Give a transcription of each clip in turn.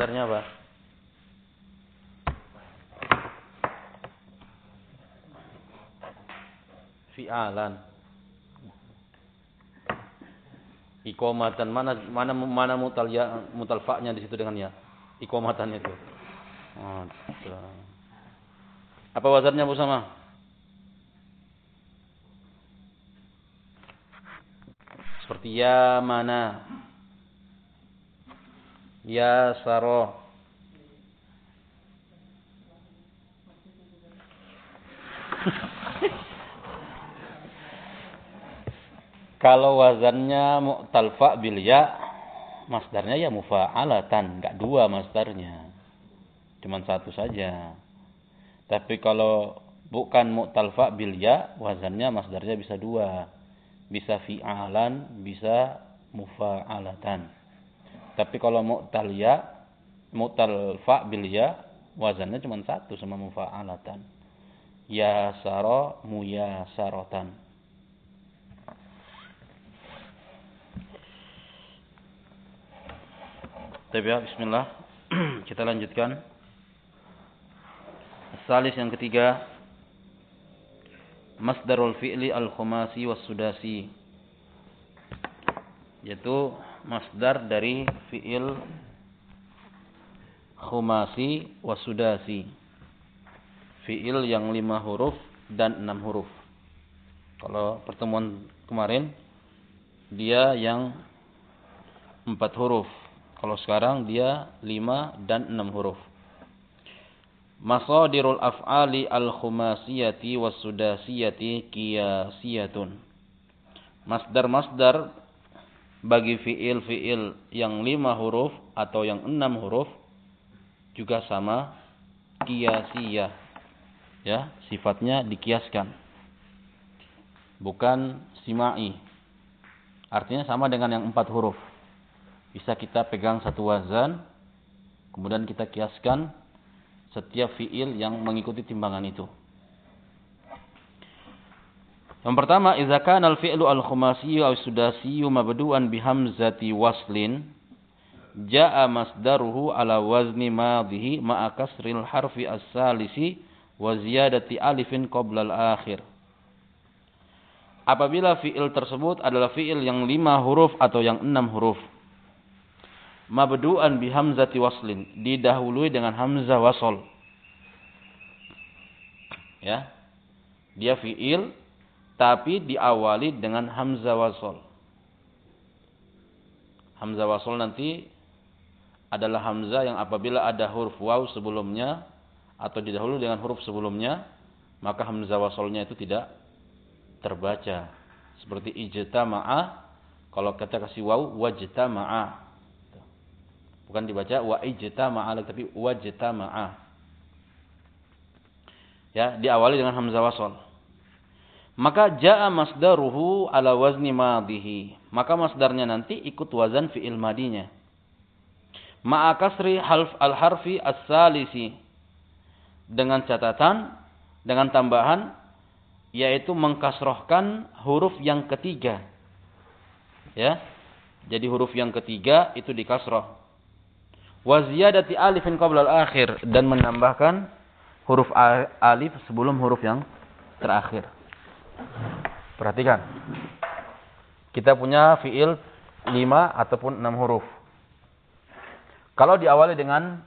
Masdarnya apa? Fi'alan. Ikomatan mana mana mana mutal ya mutal fa-nya di situ dengan ya. Ikomatan itu. Oh, apa wazannya Bu sama? Seperti ya mana? Ya saro. Kalau wazannya mu'tal fa bil ya, masdarnya ya mufa'alatan, enggak dua masdarnya. Cuman satu saja. Tapi kalau bukan mu'tal fa bil ya, wazannya masdarnya bisa dua. Bisa fi'alan, bisa mufa'alatan. Tapi kalau mu'tal ya, mu'tal fa bil ya, wazannya cuma satu sama mufa'alatan. Ya saro muya sarotan. Tapi ya, bismillah. Kita lanjutkan. Salis yang ketiga. Masdarul fi'li al-khumasi was sudasi. Yaitu masdar dari fi'il khumasi was sudasi. Fi'il yang lima huruf dan enam huruf. Kalau pertemuan kemarin dia yang empat huruf kalau sekarang dia lima dan enam huruf. Masadirul af'ali al-khumasiyati was-sudasiyati qiyasiyatun. Masdar-masdar bagi fiil-fiil yang lima huruf atau yang enam huruf juga sama qiyasiyah. Ya, sifatnya dikiaskan. Bukan simai. Artinya sama dengan yang empat huruf bisa kita pegang satu wazan, kemudian kita kiaskan setiap fiil yang mengikuti timbangan itu. Yang pertama, idza kana al-fi'lu al-khumasi aw sudasi mabdu'an bi hamzati waslin jaa masdaruhu ala wazni madhihi ma'a kasril harfi as-salisi wa ziyadati alifin qabla al-akhir. Apabila fiil tersebut adalah fiil yang lima huruf atau yang enam huruf mabdu'an bi hamzati waslin, didahului dengan hamzah wasol. Ya. Dia fiil tapi diawali dengan hamzah wasol. Hamzah wasol nanti adalah hamzah yang apabila ada huruf waw sebelumnya atau didahului dengan huruf sebelumnya, maka hamzah wasolnya itu tidak terbaca. Seperti ijtama'a kalau kita kasih waw wajtama'a Bukan dibaca wa ijtama'a tapi wajtama'a. Ya, diawali dengan hamzah wasal. Maka jaa masdaruhu ala wazni madhihi. Maka masdarnya nanti ikut wazan fi'il madinya. Ma'a kasri half al-harfi as-salisi. Dengan catatan, dengan tambahan, yaitu mengkasrohkan huruf yang ketiga. Ya, jadi huruf yang ketiga itu dikasroh wa ziyadati alifin qabla al-akhir dan menambahkan huruf alif sebelum huruf yang terakhir. Perhatikan. Kita punya fiil 5 ataupun 6 huruf. Kalau diawali dengan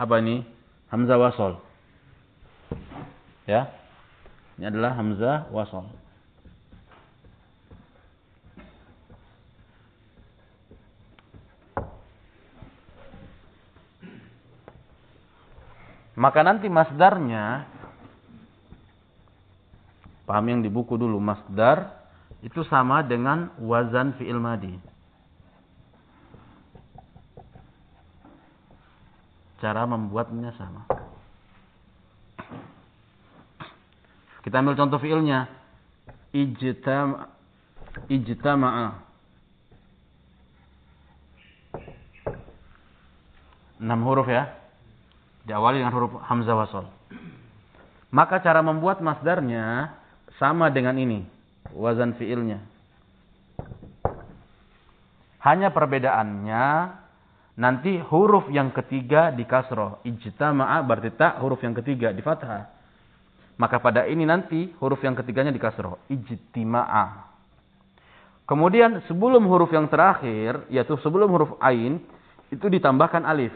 apa ini? Hamzah wasol. Ya. Ini adalah hamzah wasol. Maka nanti masdarnya paham yang di buku dulu masdar itu sama dengan wazan fi'il madi. Cara membuatnya sama. Kita ambil contoh fi'ilnya. Ijtam ijtama'a. Enam huruf ya. Diawali dengan huruf hamzah wasol. Maka cara membuat masdarnya sama dengan ini. Wazan fiilnya. Hanya perbedaannya nanti huruf yang ketiga di kasroh. Ijtama'a berarti tak huruf yang ketiga di fathah. Maka pada ini nanti huruf yang ketiganya di kasroh. Ijtima'a. Kemudian sebelum huruf yang terakhir, yaitu sebelum huruf ain, itu ditambahkan alif.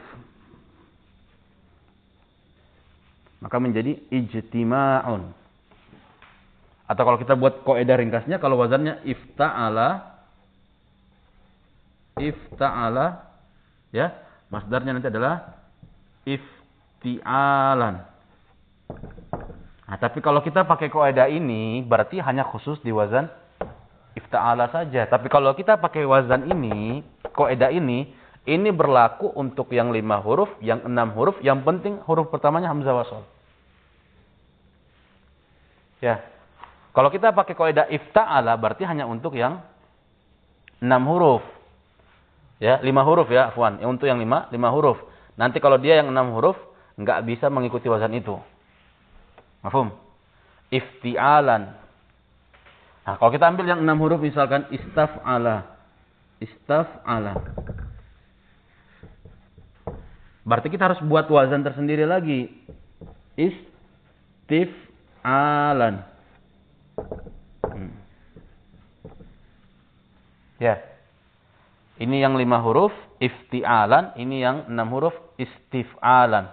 Maka menjadi ijtima'un. Atau kalau kita buat koedah ringkasnya, kalau wazannya ifta'ala, ifta'ala, Ya, masdarnya nanti adalah iftialan. Nah, tapi kalau kita pakai kaidah ini berarti hanya khusus di wazan ifta'ala saja. Tapi kalau kita pakai wazan ini, kaidah ini, ini berlaku untuk yang lima huruf, yang enam huruf, yang penting huruf pertamanya hamzah wasol. Ya. Kalau kita pakai kaidah ifta'ala berarti hanya untuk yang enam huruf. Ya, lima huruf ya, Afwan. Ya, untuk yang lima, lima huruf. Nanti kalau dia yang enam huruf, nggak bisa mengikuti wazan itu. Mafhum? Iftialan. Nah, kalau kita ambil yang enam huruf misalkan istaf'ala. Istaf'ala. Berarti kita harus buat wazan tersendiri lagi. Istif'alan. Hmm. Ya. Ini yang lima huruf iftialan, ini yang enam huruf istif'alan.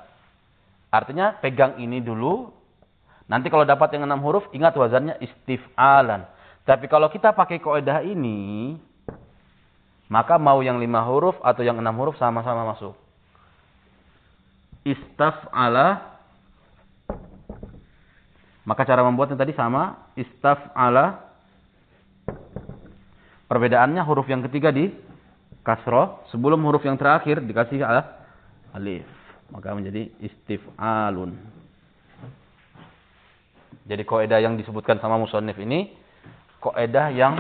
Artinya pegang ini dulu. Nanti kalau dapat yang enam huruf, ingat wazannya istif'alan. Tapi kalau kita pakai kaidah ini, maka mau yang lima huruf atau yang enam huruf sama-sama masuk. Istaf'ala. Maka cara membuatnya tadi sama. Istaf'ala. Perbedaannya huruf yang ketiga di kasroh sebelum huruf yang terakhir dikasih alif maka menjadi istif'alun jadi kaidah yang disebutkan sama musannif ini kaidah yang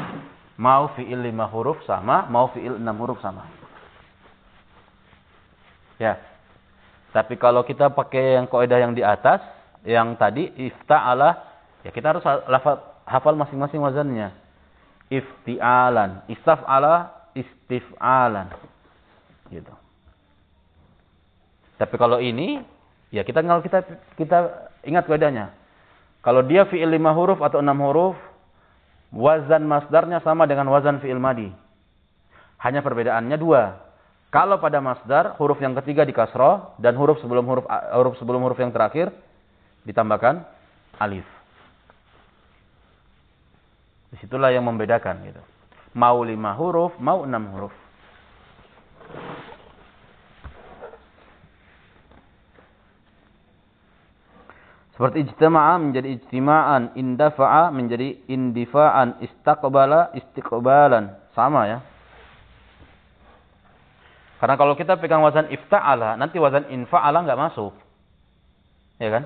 mau fiil lima huruf sama mau fiil enam huruf sama ya tapi kalau kita pakai yang kaidah yang di atas yang tadi ifta'ala ya kita harus hafal masing-masing wazannya ifti'alan istaf'ala istif'alan. Gitu. Tapi kalau ini, ya kita kalau kita kita ingat bedanya. Kalau dia fi'il lima huruf atau enam huruf, wazan masdarnya sama dengan wazan fi'il madi. Hanya perbedaannya dua. Kalau pada masdar, huruf yang ketiga di kasroh, dan huruf sebelum huruf, huruf sebelum huruf yang terakhir, ditambahkan alif. Di situlah yang membedakan gitu. Mau lima huruf, mau enam huruf. Seperti ijtima'a menjadi ijtima'an, indafa'a menjadi indifa'an, istaqbala istiqbalan. Sama ya. Karena kalau kita pegang wazan ifta'ala, nanti wazan infa'ala nggak masuk. Ya kan?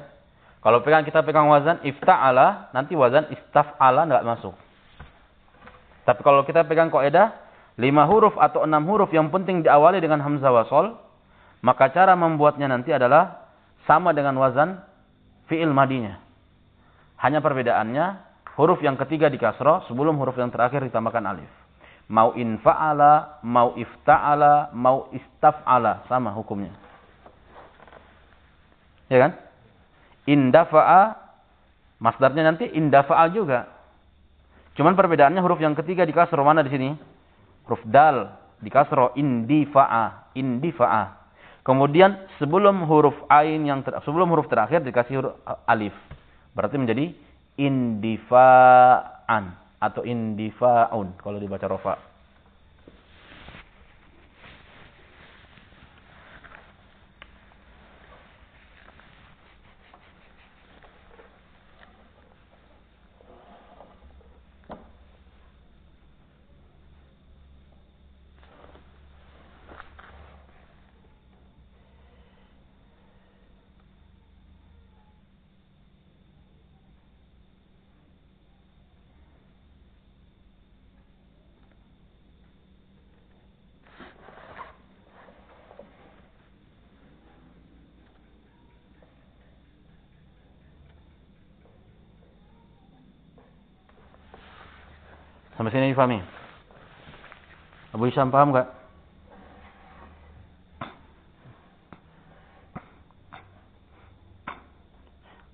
Kalau pegang kita pegang wazan ifta'ala, nanti wazan istaf'ala nggak masuk. Tapi kalau kita pegang kaidah lima huruf atau enam huruf yang penting diawali dengan hamzah wasol, maka cara membuatnya nanti adalah sama dengan wazan fi'il madinya. Hanya perbedaannya huruf yang ketiga di kasroh sebelum huruf yang terakhir ditambahkan alif. Mau infa'ala, mau ifta'ala, mau istaf'ala. Sama hukumnya. Ya kan? Indafa'a, masdarnya nanti indafa'a juga. Cuman perbedaannya huruf yang ketiga di kasro mana di sini? Huruf dal di kasro indifa'a, indifa'a. Kemudian sebelum huruf ain yang ter, sebelum huruf terakhir dikasih huruf alif. Berarti menjadi indifa'an atau indifa'un kalau dibaca rofa. difahami? Abu Isham paham nggak?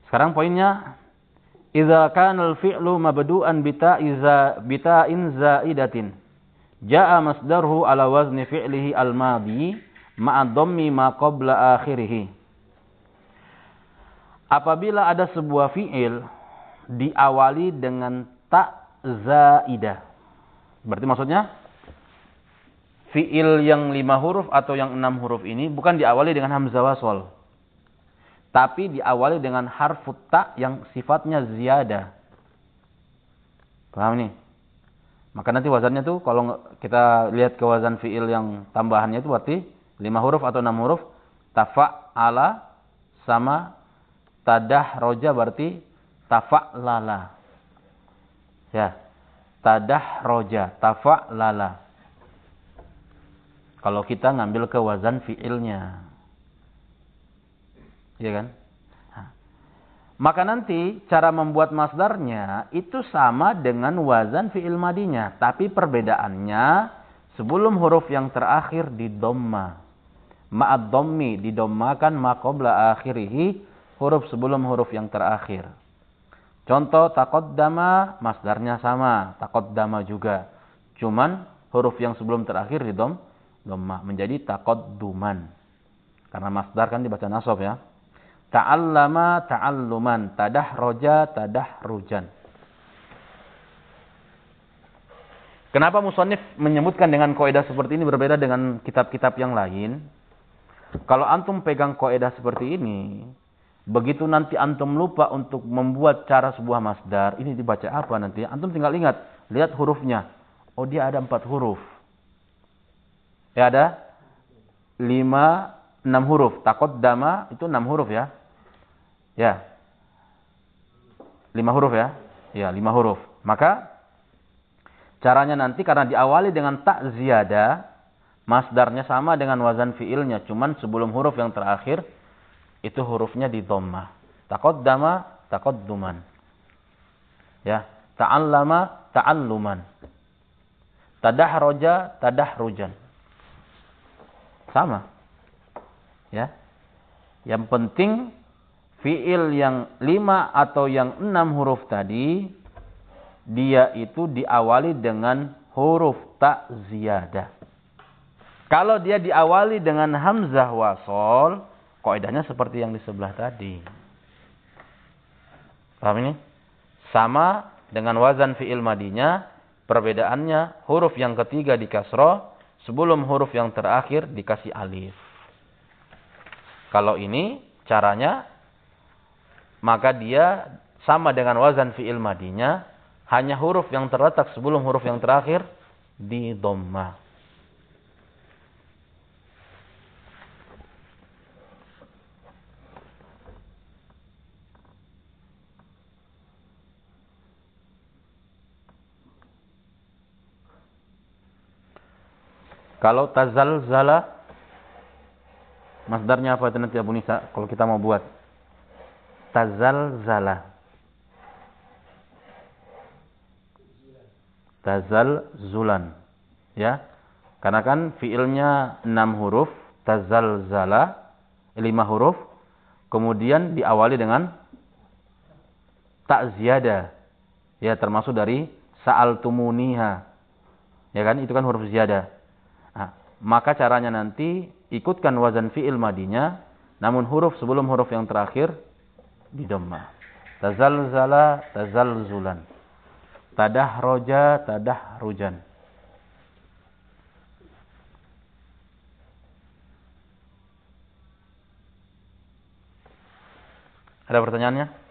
Sekarang poinnya idza kana al-fi'lu mabdu'an bita iza bita ta'in za'idatin ja'a masdarhu ala wazni fi'lihi al-madi ma'a dhammi ma qabla akhirih. Apabila ada sebuah fi'il diawali dengan tak zaidah Berarti maksudnya fi'il yang lima huruf atau yang enam huruf ini bukan diawali dengan hamzah wasol. Tapi diawali dengan harfut ta yang sifatnya ziyada. Paham nih? Maka nanti wazannya tuh kalau kita lihat ke wazan fi'il yang tambahannya itu berarti lima huruf atau enam huruf. Tafa'ala sama tadah roja berarti tafa'lala. Ya. Tadah roja, tafa'lala. Kalau kita ngambil ke wazan fi'ilnya. Iya kan? Maka nanti cara membuat masdarnya itu sama dengan wazan fi'il madinya. Tapi perbedaannya sebelum huruf yang terakhir di domma. Ma'ad dommi didommakan maqobla akhirihi huruf sebelum huruf yang terakhir. Contoh dama masdarnya sama, dama juga. Cuman huruf yang sebelum terakhir di dom domma menjadi duman. Karena masdar kan dibaca nasab ya. Ta'allama ta'alluman. Tadah roja, tadah rujan. Kenapa musonif menyebutkan dengan koedah seperti ini berbeda dengan kitab-kitab yang lain? Kalau antum pegang koedah seperti ini, begitu nanti antum lupa untuk membuat cara sebuah masdar, ini dibaca apa nanti? Antum tinggal ingat, lihat hurufnya. Oh dia ada empat huruf. Ya ada lima, enam huruf. Takut dama itu enam huruf ya. Ya. Lima huruf ya. Ya, lima huruf. Maka caranya nanti karena diawali dengan tak ziyada, masdarnya sama dengan wazan fiilnya, cuman sebelum huruf yang terakhir itu hurufnya di dhamma. Taqaddama taqadduman. Ya, ta'allama ta'alluman. Tadahraja tadahrujan. Sama. Ya. Yang penting fiil yang lima atau yang enam huruf tadi, dia itu diawali dengan huruf tak ziyadah. Kalau dia diawali dengan hamzah wasol, kaidahnya seperti yang di sebelah tadi. Paham ini? Sama dengan wazan fiil madinya, perbedaannya huruf yang ketiga di kasroh, sebelum huruf yang terakhir dikasih alif. Kalau ini caranya maka dia sama dengan wazan fi'il madinya, hanya huruf yang terletak sebelum huruf yang terakhir di dhamma. Kalau tazal zala masdarnya apa itu nanti Abu Nisa kalau kita mau buat? tazalzala. Tazal zulan. Ya. Karena kan fiilnya enam huruf, tazalzala, lima huruf, kemudian diawali dengan tak ziyada. Ya, termasuk dari sa'al tumuniha. Ya kan, itu kan huruf ziyada. Maka caranya nanti ikutkan wazan fiil madinya, namun huruf sebelum huruf yang terakhir di dhamma. Tazalzala tazalzulan. Tadahroja tadahrujan. Ada pertanyaannya?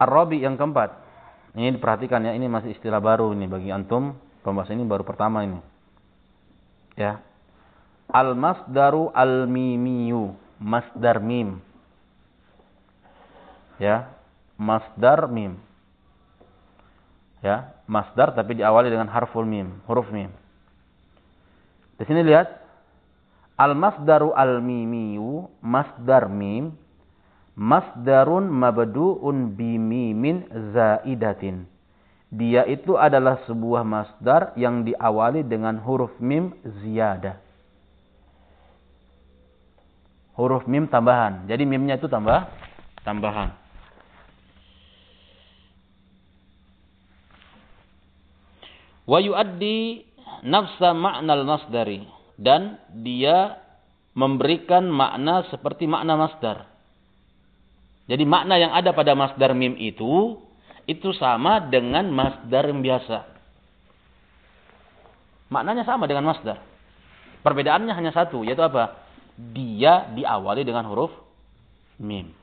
Ar-Rabi yang keempat. Ini diperhatikan ya, ini masih istilah baru ini bagi antum. Pembahasan ini baru pertama ini. Ya. Al-masdaru al-mimiyu. Masdar mim. Ya. Masdar mim. Ya, masdar tapi diawali dengan harful mim, huruf mim. Di sini lihat al-masdaru al-mimiyu, masdar mim, masdarun mabdu'un bimimin zaidatin. Dia itu adalah sebuah masdar yang diawali dengan huruf mim ziyadah. Huruf mim tambahan. Jadi mimnya itu tambah tambahan. Wa yuaddi nafsa ma'nal masdari dan dia memberikan makna seperti makna masdar. Jadi makna yang ada pada masdar mim itu itu sama dengan masdar yang biasa. Maknanya sama dengan masdar. Perbedaannya hanya satu, yaitu apa? Dia diawali dengan huruf mim.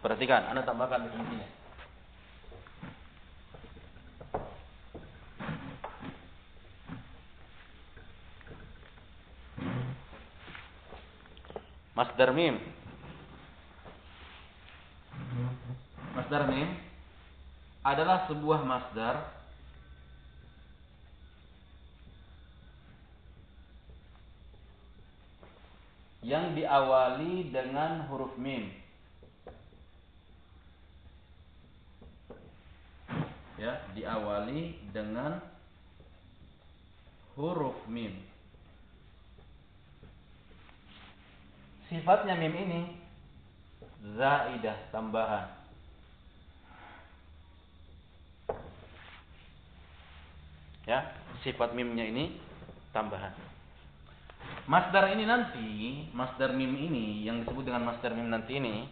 Perhatikan, Anda tambahkan di sini. Masdar mim. Masdar mim adalah sebuah masdar yang diawali dengan huruf mim. ya diawali dengan huruf mim. Sifatnya mim ini zaidah tambahan. Ya, sifat mimnya ini tambahan. Masdar ini nanti, masdar mim ini yang disebut dengan masdar mim nanti ini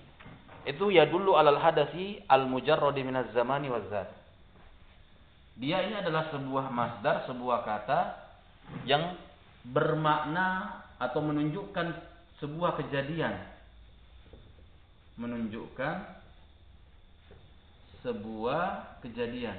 itu ya dulu alal hadasi al mujarradi minaz zamani waz zat dia ini adalah sebuah masdar, sebuah kata yang bermakna atau menunjukkan sebuah kejadian. Menunjukkan sebuah kejadian.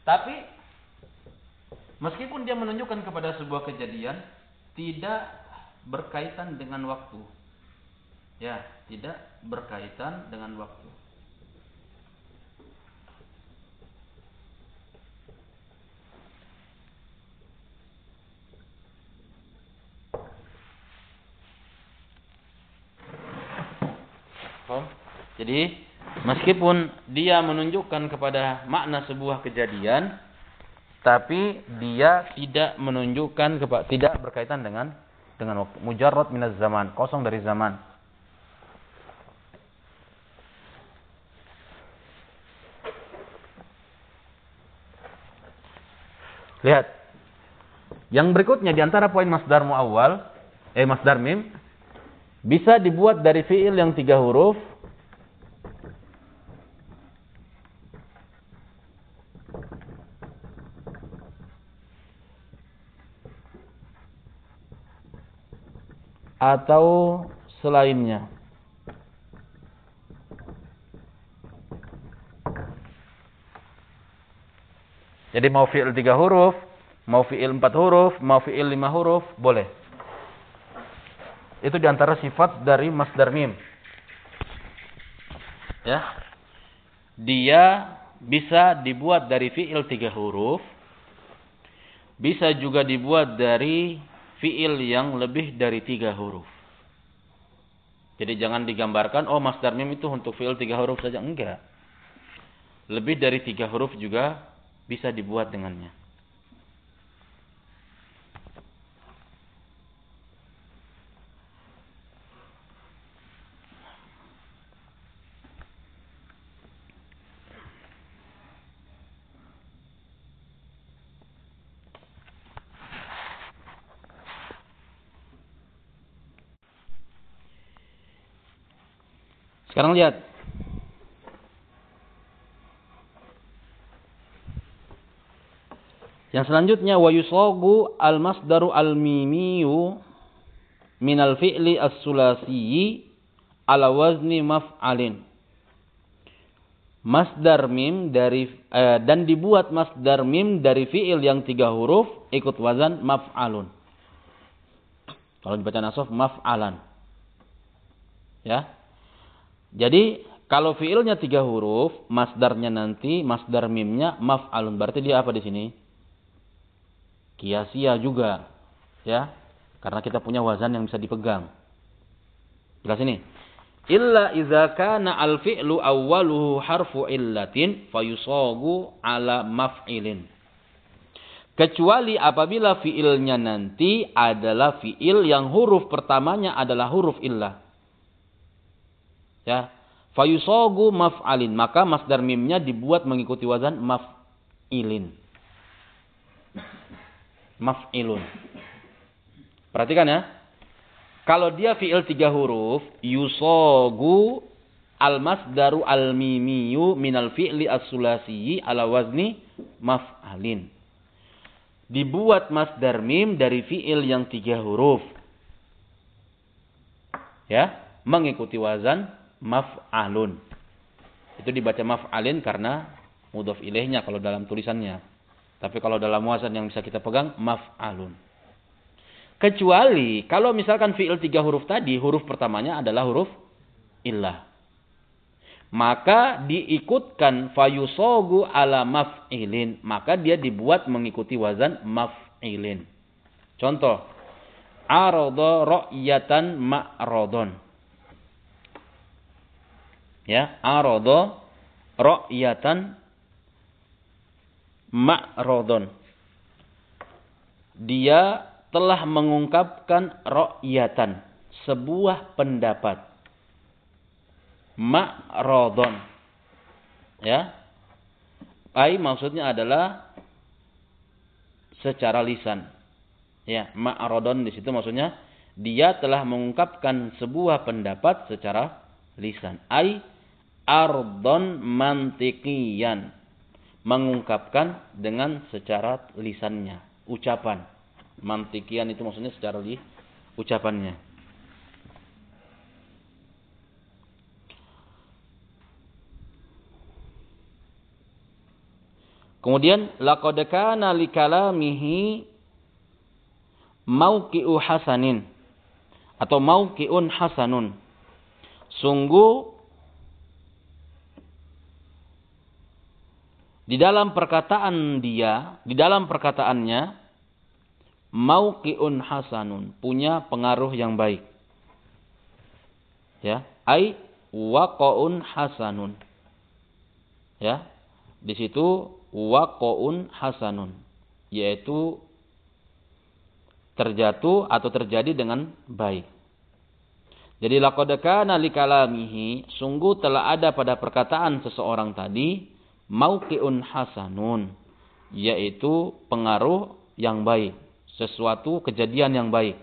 Tapi Meskipun dia menunjukkan kepada sebuah kejadian tidak berkaitan dengan waktu. Ya, tidak berkaitan dengan waktu. Jadi, meskipun dia menunjukkan kepada makna sebuah kejadian, tapi dia tidak menunjukkan tidak berkaitan dengan dengan waktu. Mujarrad minaz zaman kosong dari zaman. Lihat. Yang berikutnya di antara poin masdar muawwal eh masdar mim bisa dibuat dari fiil yang tiga huruf atau selainnya. Jadi mau fi'il tiga huruf, mau fi'il empat huruf, mau fi'il lima huruf, boleh. Itu di antara sifat dari masdar mim. Ya. Dia bisa dibuat dari fi'il tiga huruf, bisa juga dibuat dari fiil yang lebih dari tiga huruf. Jadi jangan digambarkan, oh masdar mim itu untuk fiil tiga huruf saja. Enggak. Lebih dari tiga huruf juga bisa dibuat dengannya. Sekarang lihat. Yang selanjutnya wa yusagu al-masdaru al-mimiyu minal fi'li as-sulasiyi ala wazni maf'alin. Masdar mim dari eh, dan dibuat masdar mim dari fi'il yang tiga huruf ikut wazan maf'alun. Kalau dibaca nasaf maf'alan. Ya. Jadi kalau fiilnya tiga huruf, masdarnya nanti, masdar mimnya maf'alun. Berarti dia apa di sini? Kiasia juga. Ya. Karena kita punya wazan yang bisa dipegang. Jelas ini. Illa idza kana al-fi'lu awwaluhu harfu illatin fayusagu ala maf'ilin. Kecuali apabila fiilnya nanti adalah fiil yang huruf pertamanya adalah huruf illah. Ya, Fayusogu maf'alin. Maka masdar mimnya dibuat mengikuti wazan maf'ilin. Maf'ilun. Perhatikan ya. Kalau dia fi'il tiga huruf. Yusogu al-masdaru al-mimiyu minal fi'li as-sulasiyi ala wazni maf'alin. Dibuat masdar mim dari fi'il yang tiga huruf. Ya. Mengikuti wazan maf'alun. Itu dibaca maf'alin karena mudhof ilaihnya kalau dalam tulisannya. Tapi kalau dalam wazan yang bisa kita pegang maf'alun. Kecuali kalau misalkan fi'il tiga huruf tadi, huruf pertamanya adalah huruf illah. Maka diikutkan fayusogu ala maf'ilin. Maka dia dibuat mengikuti wazan maf'ilin. Contoh. Arodo ro'yatan ma'rodon ya arodo ro'yatan ma'rodon. Dia telah mengungkapkan ro'yatan sebuah pendapat. Ma'rodon. Ya. Ai maksudnya adalah secara lisan. Ya ma'rodon di situ maksudnya dia telah mengungkapkan sebuah pendapat secara lisan. Ai ardon mantikian. Mengungkapkan dengan secara lisannya. Ucapan. Mantikian itu maksudnya secara li, ucapannya. Kemudian laqad kana likalamihi mauqi'u hasanin atau mauqi'un hasanun. Sungguh di dalam perkataan dia, di dalam perkataannya mauqiun hasanun, punya pengaruh yang baik. Ya, ai waqaun hasanun. Ya. Di situ waqaun hasanun, yaitu terjatuh atau terjadi dengan baik. Jadi laqad kana likalamihi, sungguh telah ada pada perkataan seseorang tadi mauqiun hasanun yaitu pengaruh yang baik sesuatu kejadian yang baik.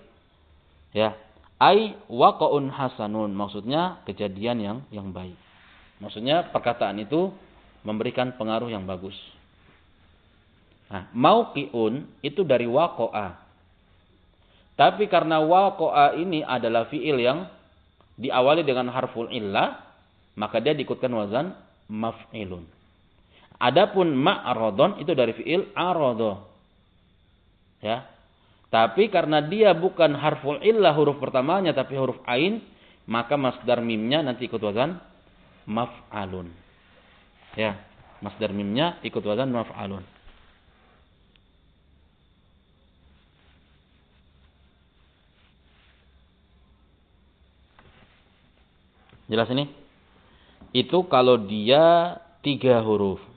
Ya ai waqaun hasanun maksudnya kejadian yang yang baik. Maksudnya perkataan itu memberikan pengaruh yang bagus. Nah mauqiun itu dari waqa'a. Tapi karena waqa'a ini adalah fiil yang diawali dengan harful illah maka dia diikutkan wazan maf'ilun Adapun ma'rodon itu dari fiil arodo. Ya. Tapi karena dia bukan harful illah huruf pertamanya tapi huruf ain, maka masdar mimnya nanti ikut wazan maf'alun. Ya, masdar mimnya ikut wazan maf'alun. Jelas ini? Itu kalau dia tiga huruf.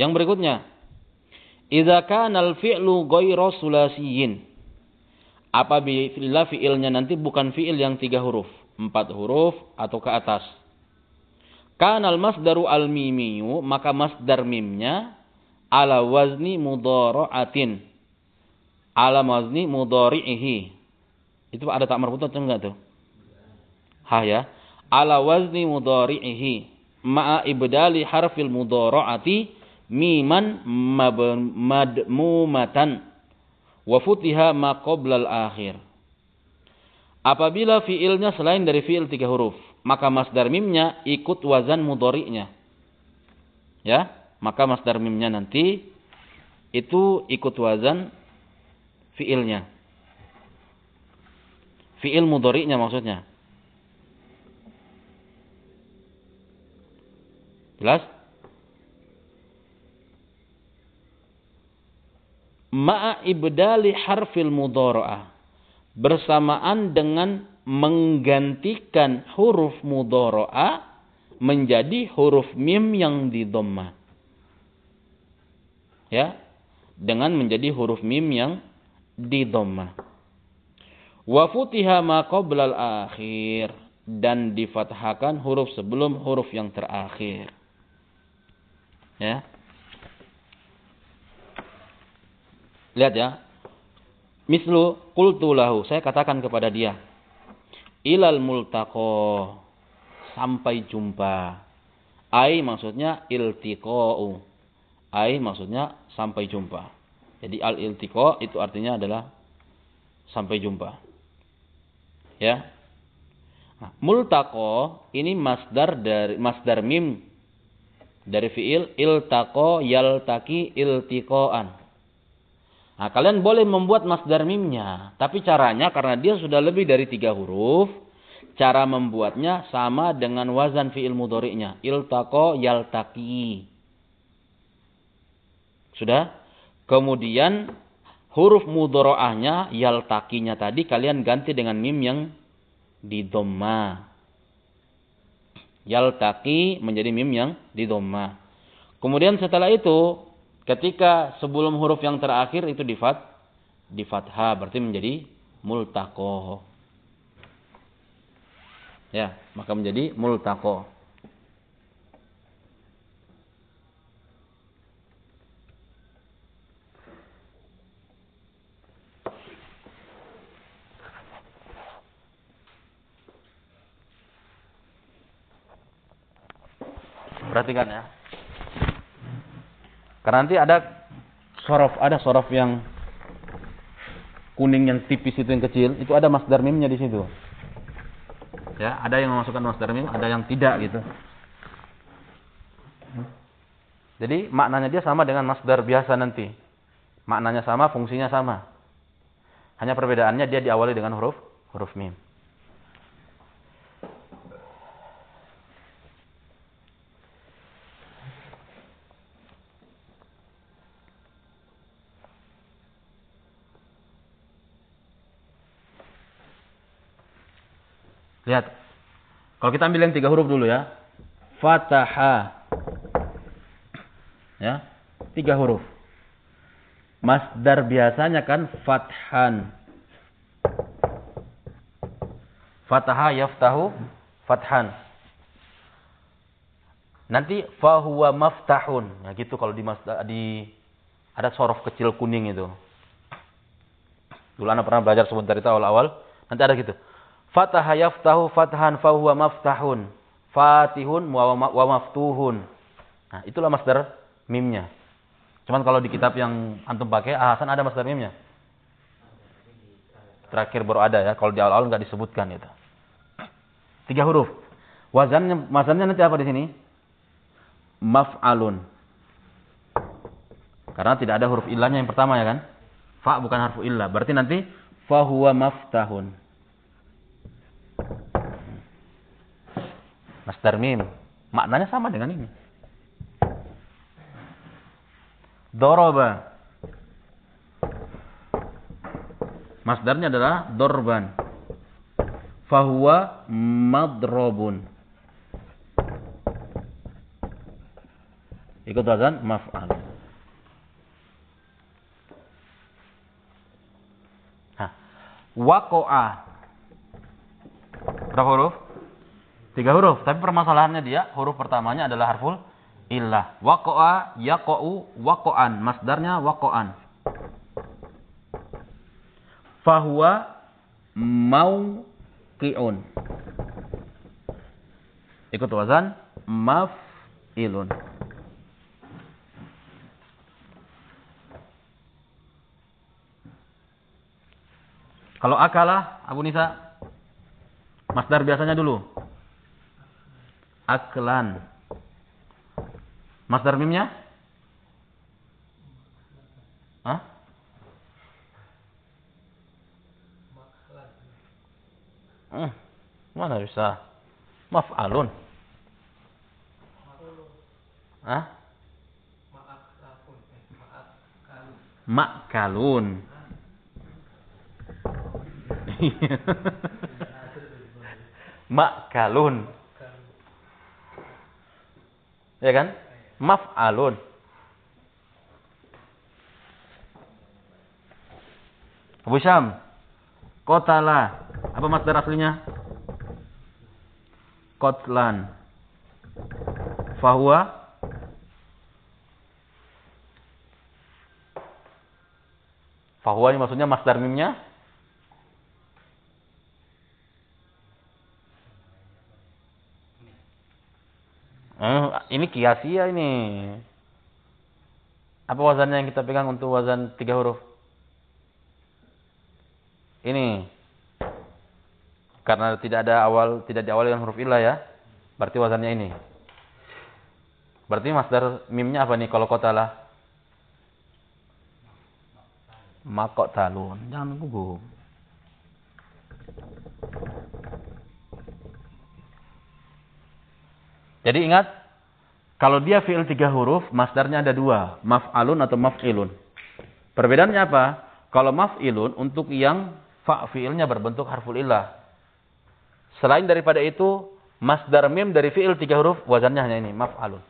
Yang berikutnya, idza kana al-fi'lu ghairu sulasiyin. Apabila fi'ilnya nanti bukan fi'il yang tiga huruf, empat huruf atau ke atas. Kanal masdaru al-mimiyu, maka masdar mimnya ala wazni mudhara'atin. Ala wazni mudhari'ihi. Itu ada tak marbutat atau enggak tuh? ha ya ala wazni mudhari'ihi ma'a ibdali harfil mudhara'ati miman madmumatan wa futiha ma al-akhir apabila fiilnya selain dari fiil tiga huruf maka masdar mimnya ikut wazan mudhari'nya ya maka masdar mimnya nanti itu ikut wazan fiilnya. Fiil mudhari'nya maksudnya. Jelas? Ma'a ibdali harfil mudhara'ah. Bersamaan dengan menggantikan huruf mudhara'ah menjadi huruf mim yang di. Ya, dengan menjadi huruf mim yang di. Wa futiha ma qoblal akhir dan difathahkan huruf sebelum huruf yang terakhir. Ya. Lihat ya. Mislu qultu lahu, saya katakan kepada dia. Ilal multaqo sampai jumpa. Ai maksudnya iltiqa'u. Ai maksudnya sampai jumpa. Jadi al-iltiqa itu artinya adalah sampai jumpa. Ya. Nah, multaqo ini masdar dari masdar mim dari fiil iltaqo yaltaki iltiqaan. Nah, kalian boleh membuat masdar mimnya, tapi caranya karena dia sudah lebih dari tiga huruf, cara membuatnya sama dengan wazan fiil mudhari'nya, iltaqo yaltaki. Sudah? Kemudian huruf mudoroahnya yaltakinya tadi kalian ganti dengan mim yang di dhamma. Yaltaki menjadi mim yang di dhamma. Kemudian setelah itu ketika sebelum huruf yang terakhir itu di fat di fathah berarti menjadi multaqo. Ya, maka menjadi multaqo. Perhatikan ya. Karena nanti ada sorof, ada sorof yang kuning yang tipis itu yang kecil, itu ada masdar mimnya di situ. Ya, ada yang memasukkan masdar mim, ada yang tidak gitu. Jadi maknanya dia sama dengan masdar biasa nanti. Maknanya sama, fungsinya sama. Hanya perbedaannya dia diawali dengan huruf huruf mim. Lihat. Kalau kita ambil yang tiga huruf dulu ya. Fataha. Ya. Tiga huruf. Masdar biasanya kan fathan. Fataha yaftahu fathan. Nanti fahuwa maftahun. Ya gitu kalau di masdar, di ada sorof kecil kuning itu. Dulu anak pernah belajar sebentar itu awal-awal. Nanti ada gitu. Fataha yaftahu fathan fahuwa maftahun. Fatihun wa maftuhun. Nah, itulah masdar mimnya. Cuman kalau di kitab yang antum pakai, ahasan ada masdar mimnya. Terakhir baru ada ya. Kalau di awal-awal nggak disebutkan itu. Tiga huruf. Wazannya, wazannya nanti apa di sini? Maf'alun. Karena tidak ada huruf ilahnya yang pertama ya kan? Fa bukan huruf illah. Berarti nanti fahuwa maftahun. Masdar mim. Maknanya sama dengan ini. Doroba. Masdarnya adalah dorban. Fahuwa madrobun. Ikut wazan maf'al. Waqa'a. Berapa huruf? Tiga huruf. Tapi permasalahannya dia, huruf pertamanya adalah harful illah. Waqa'a, yaqa'u, waqa'an. Masdarnya waqa'an. Fahuwa mauqi'un. Ikut wazan maf'ilun. Kalau akalah, Abu Nisa, masdar biasanya dulu. Aklan. Masdar mimnya? Hah? Hmm, mana bisa? Maf'alun. Hah? Makalun. Makalun. Ya kan? Maf'alun. Abu Syam. Kotala. Apa masdar aslinya? Kotlan. Fahuwa. Fahuwa ini maksudnya masdar mimnya Eh, ini kiasia ini. Apa wazannya yang kita pegang untuk wazan tiga huruf? Ini. Karena tidak ada awal, tidak diawali dengan huruf ilah ya. Berarti wazannya ini. Berarti masdar mimnya apa nih kalau kotalah? Makok talun. Jangan gugup. Jadi ingat, kalau dia fi'il tiga huruf, masdarnya ada dua. Maf'alun atau maf'ilun. Perbedaannya apa? Kalau maf'ilun, untuk yang fa fi'ilnya berbentuk harful ilah. Selain daripada itu, masdar mim dari fi'il tiga huruf, wazannya hanya ini, maf'alun.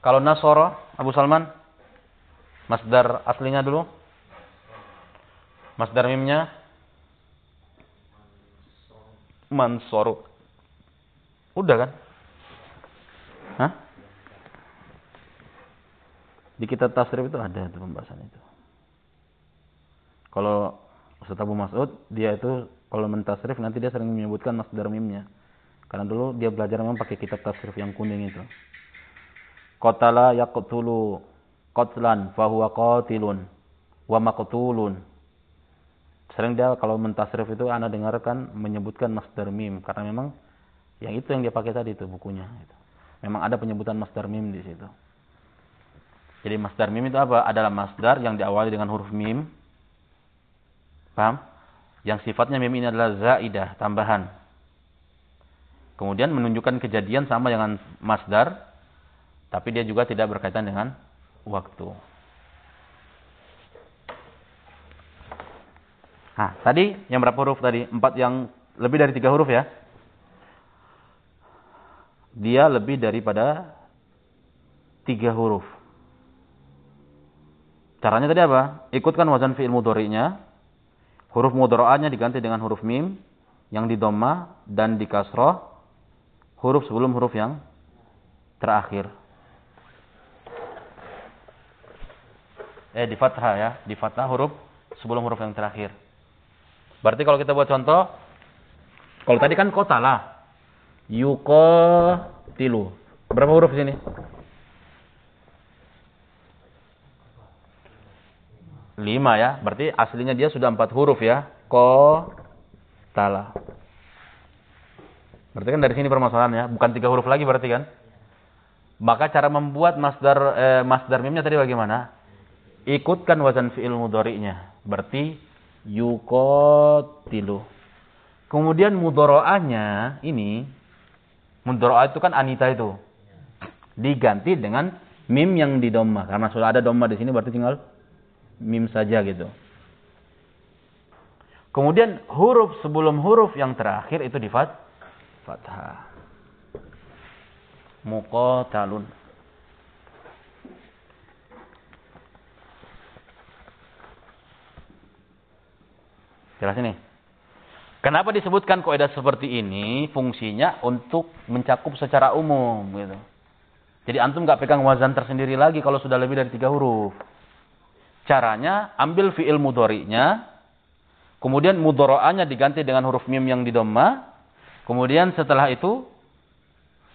Kalau Nasoro, Abu Salman, masdar aslinya dulu. Masdar mimnya Mansoru. Udah kan? Hah? Di kitab tasrif itu ada itu pembahasan itu. Kalau Ustaz Abu Mas'ud, dia itu kalau mentasrif nanti dia sering menyebutkan masdar mimnya. Karena dulu dia belajar memang pakai kitab tasrif yang kuning itu. Qatala yaqtulu qatlan fahuwa qatilun wa maqtulun. Sering dia kalau mentasrif itu ana dengarkan menyebutkan masdar mim karena memang yang itu yang dia pakai tadi itu bukunya. Memang ada penyebutan masdar mim di situ. Jadi masdar mim itu apa? Adalah masdar yang diawali dengan huruf mim. Paham? Yang sifatnya mim ini adalah zaidah, tambahan. Kemudian menunjukkan kejadian sama dengan masdar tapi dia juga tidak berkaitan dengan waktu. Nah, tadi yang berapa huruf tadi? Empat yang lebih dari tiga huruf ya. Dia lebih daripada tiga huruf. Caranya tadi apa? Ikutkan wazan fi'il mudhari'nya. Huruf mudhari'anya diganti dengan huruf mim yang di dhamma dan di kasroh. Huruf sebelum huruf yang terakhir. Eh di fathah ya, di fathah huruf sebelum huruf yang terakhir. Berarti kalau kita buat contoh, kalau tadi kan kota lah, yuko tilu. Berapa huruf sini? Lima ya, berarti aslinya dia sudah empat huruf ya. Ko tala. Berarti kan dari sini permasalahan ya, bukan tiga huruf lagi berarti kan? Maka cara membuat masdar eh, masdar mimnya tadi bagaimana? Ikutkan wazan fi'il mudhari'nya. Berarti yuqatilu. Kemudian mudharaahnya ini mudharaah itu kan anita itu. Diganti dengan mim yang di dhamma karena sudah ada dhamma di sini berarti tinggal mim saja gitu. Kemudian huruf sebelum huruf yang terakhir itu di fat fathah. Muqatalun. Jelas ini. Kenapa disebutkan kaidah seperti ini? Fungsinya untuk mencakup secara umum gitu. Jadi antum nggak pegang wazan tersendiri lagi kalau sudah lebih dari tiga huruf. Caranya ambil fiil mudorinya, kemudian mudoro'anya diganti dengan huruf mim yang di domma, kemudian setelah itu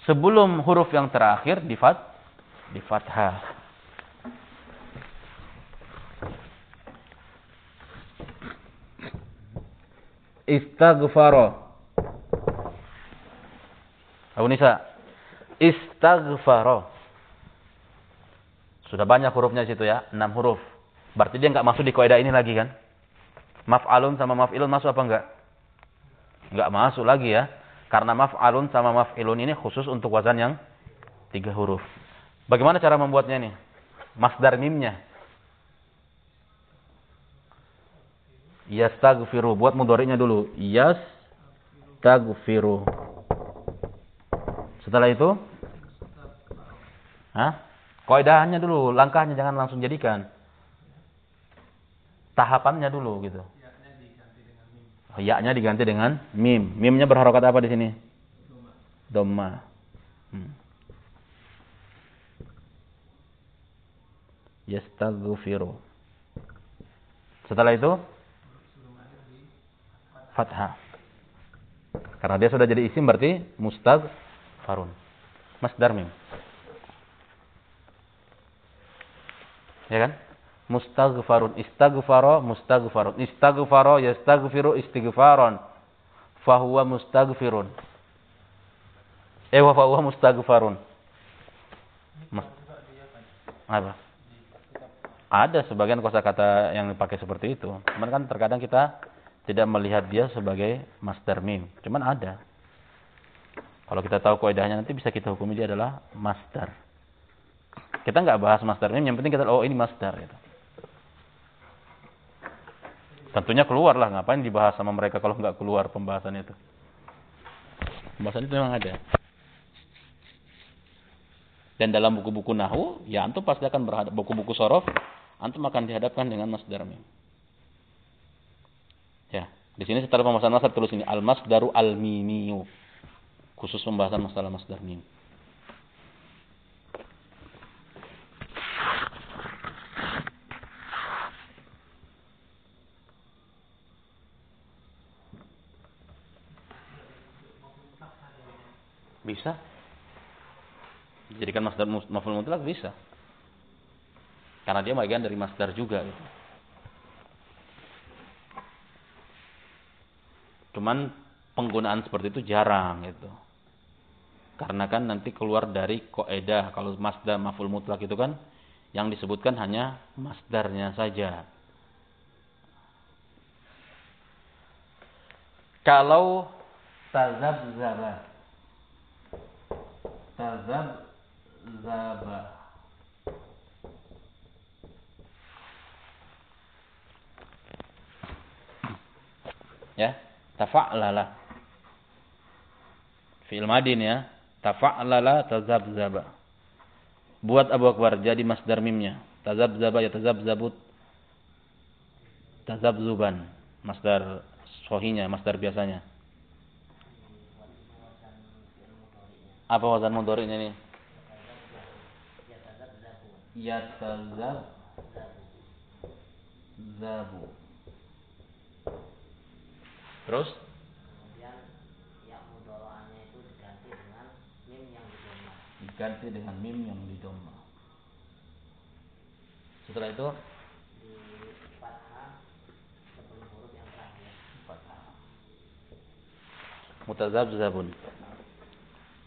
sebelum huruf yang terakhir di fat di fathah. Istaghfara. Abu Nisa. Istaghfara. Sudah banyak hurufnya situ ya, enam huruf. Berarti dia nggak masuk di kaidah ini lagi kan? Maf'alun sama maf'ilun masuk apa enggak? Enggak masuk lagi ya. Karena maf'alun sama maf'ilun ini khusus untuk wazan yang tiga huruf. Bagaimana cara membuatnya nih? Masdar mimnya. Yastaghfiru. Buat mudhari'nya dulu. Yastaghfiru. Setelah itu? Hah? Kaidahannya dulu, langkahnya jangan langsung jadikan. Tahapannya dulu gitu. Ya-nya diganti dengan mim. Mimnya berharokat apa di sini? Doma. Hmm. Yastaghfiru. Setelah itu? Fathah. Karena dia sudah jadi isim berarti mustag farun. Masdar mim. Ya kan? Mustaghfarun, istaghfaro, mustaghfarun. Istaghfaro, yastaghfiru, istighfaron. Fahuwa mustaghfirun. Eh, wa fahuwa mustaghfarun. Apa? Ada sebagian kosakata yang dipakai seperti itu. Cuman kan terkadang kita tidak melihat dia sebagai master mim. Cuman ada. Kalau kita tahu kaidahnya nanti bisa kita hukumi dia adalah master. Kita nggak bahas master mim, yang penting kita oh ini master gitu. Tentunya keluar lah, ngapain dibahas sama mereka kalau nggak keluar pembahasan itu. Pembahasan itu memang ada. Dan dalam buku-buku nahu, ya antum pasti akan berhadap buku-buku sorof, antum akan dihadapkan dengan masdar mim. Ya, di sini setelah pembahasan nasab tulis ini al-masdaru al-mimiyu. Khusus pembahasan masalah masdar mim. Bisa. Dijadikan masdar maf'ul mutlak bisa. Karena dia bagian dari masdar juga gitu. Cuman penggunaan seperti itu jarang gitu. Karena kan nanti keluar dari koedah kalau masdar maful mutlak itu kan yang disebutkan hanya masdarnya saja. Kalau tazab zaba tazab zaba ya tafa'lala. Fi'il madin ya. Tafa'lala tazabzaba. Buat Abu Akbar jadi masdar mimnya. Tazabzaba ya tazabzabut. Tazabzuban. Masdar sohinya, masdar biasanya. Apa wazan mudhari'nya ini? Ya tazab zabu. Terus? Kemudian ya mudoro'annya itu diganti dengan mim yang di doma. Diganti dengan mim yang di doma. Setelah itu? Di fathah sebelum huruf yang terakhir. Fathah. Mutazabzabun.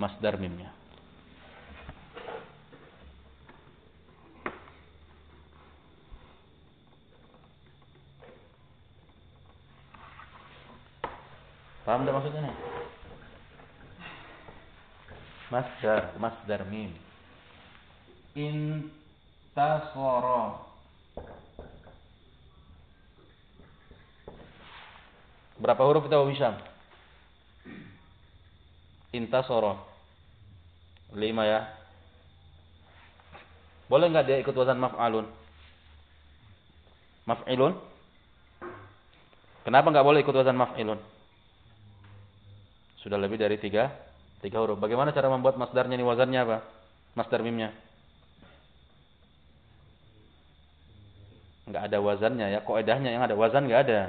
Masdar mimnya. Paham tidak maksudnya nih? Masdar, masdar mim. Intasoro. Berapa huruf kita bisa? Intasoro. Lima ya. Boleh nggak dia ikut wazan maf'alun? Maf'ilun? Kenapa nggak boleh ikut wazan maf'ilun? Sudah lebih dari tiga, tiga huruf. Bagaimana cara membuat masdarnya ini wazannya apa? Masdar mimnya. Enggak ada wazannya ya, koedahnya yang ada wazan enggak ada.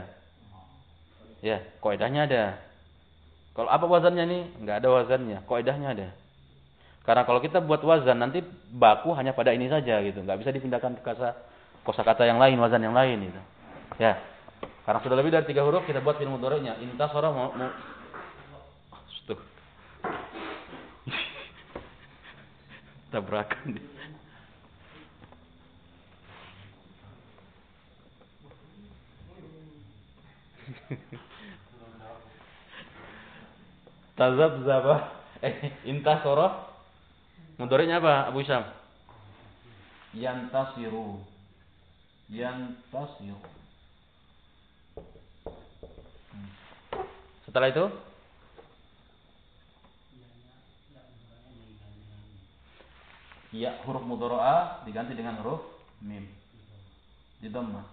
Ya, koedahnya ada. Kalau apa wazannya nih? Enggak ada wazannya, koedahnya ada. Karena kalau kita buat wazan nanti baku hanya pada ini saja gitu, enggak bisa dipindahkan ke kata kosakata yang lain, wazan yang lain gitu. Ya. Karena sudah lebih dari tiga huruf kita buat film mudhari'nya. Intasara mau, mau Tuh. Tabrakan. Tazab zaba eh intasara mudhari'nya apa Abu Isyam? Yantasiru. Yantasiru. Setelah itu Ya huruf mudhara'a diganti dengan huruf mim. Di dhammah.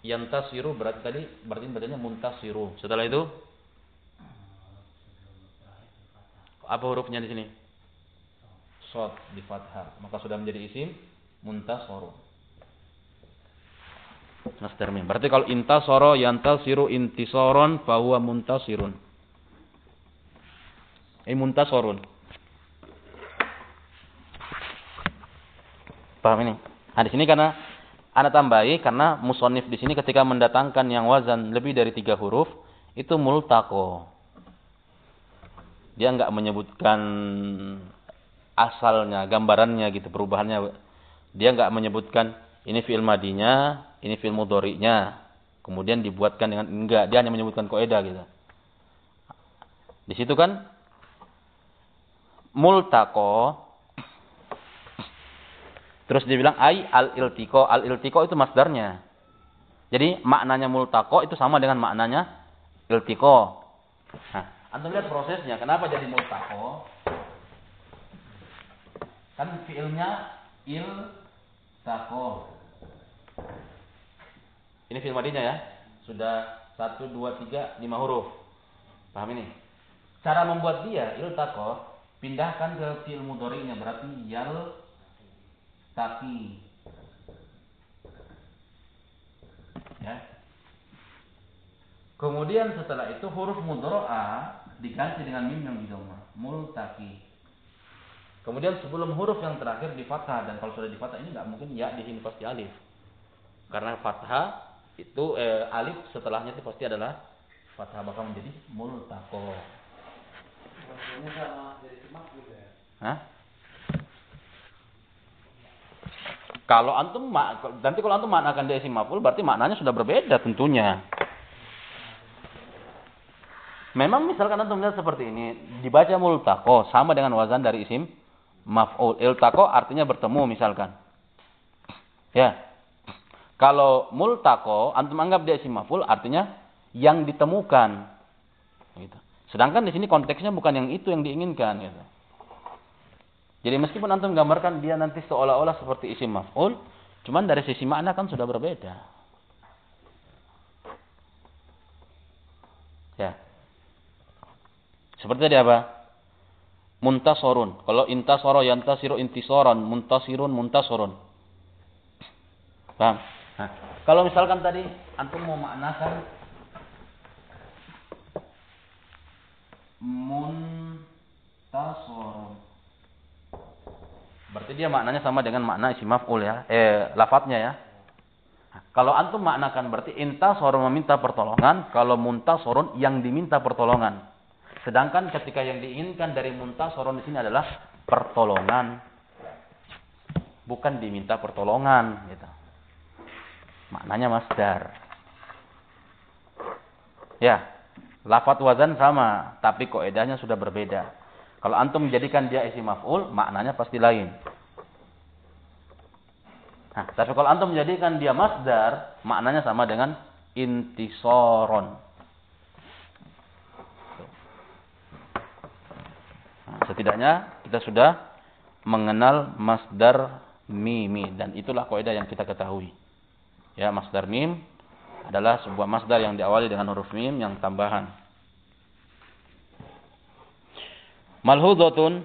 Yantasiru berarti tadi berarti bacanya muntasiru. Setelah itu apa hurufnya di sini? Shad di fathah. Maka sudah menjadi isim muntasaru. Masdar mim. Berarti kalau intasara yantasiru intisaron fahuwa muntasirun. Eh muntasarun. Paham ini? Nah, di sini karena anda tambahi karena musonif di sini ketika mendatangkan yang wazan lebih dari tiga huruf itu multako. Dia nggak menyebutkan asalnya, gambarannya gitu, perubahannya. Dia nggak menyebutkan ini fi'il madinya, ini fi'il mudhari'nya. Kemudian dibuatkan dengan enggak, dia hanya menyebutkan kaidah gitu. Di situ kan multako Terus dia bilang ai al iltiko. Al iltiko itu masdarnya. Jadi maknanya multako itu sama dengan maknanya iltiko. Nah, antum lihat prosesnya. Kenapa jadi multako? Kan fiilnya iltako. Ini fiil madinya ya. Sudah satu, dua, tiga, lima huruf. Paham ini? Cara membuat dia iltako, pindahkan ke fiil mudorinya berarti yal kaki. Ya. Kemudian setelah itu huruf mudroa diganti dengan mim yang mul multaki. Kemudian sebelum huruf yang terakhir di fathah dan kalau sudah di fathah ini nggak mungkin ya di sini pasti alif. Karena fathah itu eh, alif setelahnya itu pasti adalah fathah bakal menjadi multako. Hah? Kalau antum nanti kalau antum maknakan dia isim maf'ul berarti maknanya sudah berbeda tentunya. Memang misalkan antum lihat seperti ini, dibaca multaqo sama dengan wazan dari isim maf'ul. Iltaqo artinya bertemu misalkan. Ya. Kalau multaqo antum anggap dia isim maf'ul artinya yang ditemukan. Gitu. Sedangkan di sini konteksnya bukan yang itu yang diinginkan gitu. Jadi meskipun antum gambarkan dia nanti seolah-olah seperti isim maf'ul, cuman dari sisi makna kan sudah berbeda. Ya. Seperti tadi apa? Muntasorun. Kalau intasoro yantasiru intisoron, muntasirun muntasorun. Paham? Nah, kalau misalkan tadi antum mau maknakan muntasorun Berarti dia maknanya sama dengan makna isi maf'ul ya. Eh, lafadznya ya. Kalau antum maknakan berarti intasor meminta pertolongan, kalau muntasorun yang diminta pertolongan. Sedangkan ketika yang diinginkan dari muntasorun di sini adalah pertolongan. Bukan diminta pertolongan gitu. Maknanya masdar. Ya, lafat wazan sama, tapi koedahnya sudah berbeda. Kalau antum menjadikan dia isi maf'ul, maknanya pasti lain. Nah, tapi kalau antum menjadikan dia masdar, maknanya sama dengan intisoron. Nah, setidaknya kita sudah mengenal masdar mimi dan itulah kaidah yang kita ketahui. Ya, masdar mim adalah sebuah masdar yang diawali dengan huruf mim yang tambahan. Malhudhatun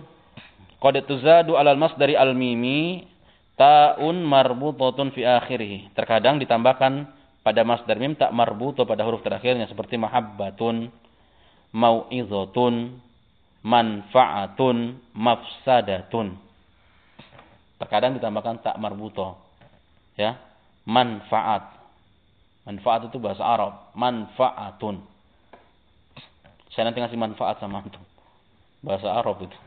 qad tuzadu 'alal masdari al-mimi ta'un marbutatun fi akhirih. Terkadang ditambahkan pada masdar mim tak marbuto pada huruf terakhirnya seperti mahabbatun, mau'izatun, manfa'atun, mafsadatun. Terkadang ditambahkan tak marbuto. Ya. Manfaat. Manfaat itu bahasa Arab. Manfaatun. Saya nanti ngasih manfaat sama antum. Bahasa Arab itu.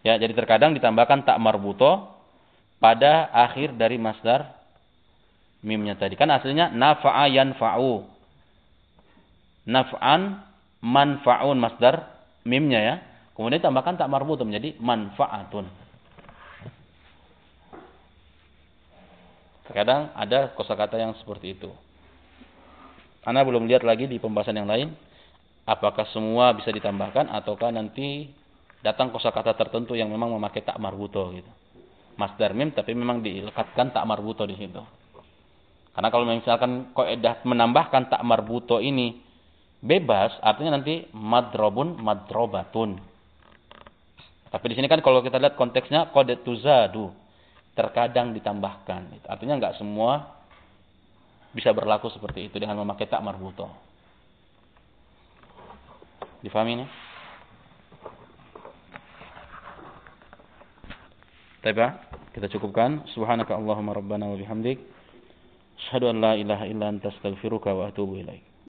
Ya, jadi terkadang ditambahkan tak marbuto pada akhir dari masdar mimnya tadi. Kan aslinya nafa'a yanfa'u. Naf'an manfa'un masdar mimnya ya. Kemudian tambahkan tak marbut menjadi manfaatun. Terkadang ada kosakata yang seperti itu. Anda belum lihat lagi di pembahasan yang lain apakah semua bisa ditambahkan ataukah nanti datang kosakata tertentu yang memang memakai tak marbuto gitu masdar mim tapi memang dilekatkan tak marbuto di situ. Karena kalau misalkan kaidah menambahkan tak marbuto ini bebas, artinya nanti madrobun madrobatun. Tapi di sini kan kalau kita lihat konteksnya kode tuzadu terkadang ditambahkan. Artinya nggak semua bisa berlaku seperti itu dengan memakai tak marbuto. Difahami ini? Baik, kita cukupkan. Subhanaka Allahumma rabbana wa bihamdik. Asyhadu an la ilaha illa anta astaghfiruka wa atubu ilaik.